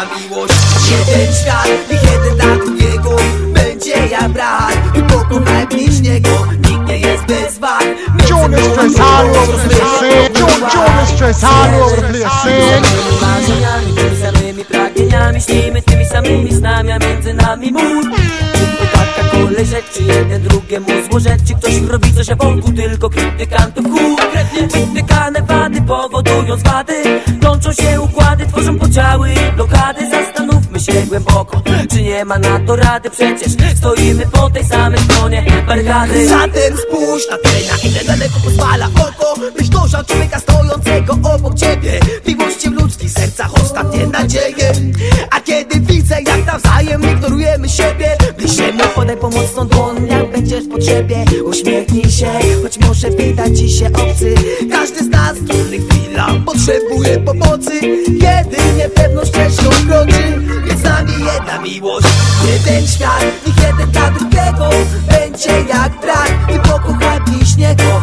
jedna miłość. Jeden świat, niech jeden dla drugiego Będzie jak brat I pokochaj bliźniego. Nikt nie jest bez wad. Tune is stress all over the place. Tune, is stress all over the place, say. marzeniami, tymi samymi pragnieniami. Śnimy tymi samymi snami, a między nami mur. Upadka kolej rzeczy, jeden drugiemu złorzeczny Ktoś robi coś, a wokół tylko Konkretnie wytykane wady. Łączą się układy, tworzą podziały i blokady. Zastanówmy się głęboko, czy nie ma na to rady. Przecież stoimy po tej samej stronie barykady. Zatem spójrz na tę, na ile daleko pozwala oko. Byś dojrzał człowieka stojącego obok ciebie. Miłości w ludzkich sercach ostatnie nadzieje. A nawzajem ignorujemy siebie. Gdy się mu podaj pomocną dłoń, jak będziesz w potrzebie. Uśmiechnij się, choć może widać ci się obcy. Każdy z nas w trudnych chwilach potrzebuje pomocy. Jedynie pewność ciężką kroczy, więc nami jedna miłość Jeden świat, niech jeden dla drugiego Będzie jak brak. I pokochaj bliźniego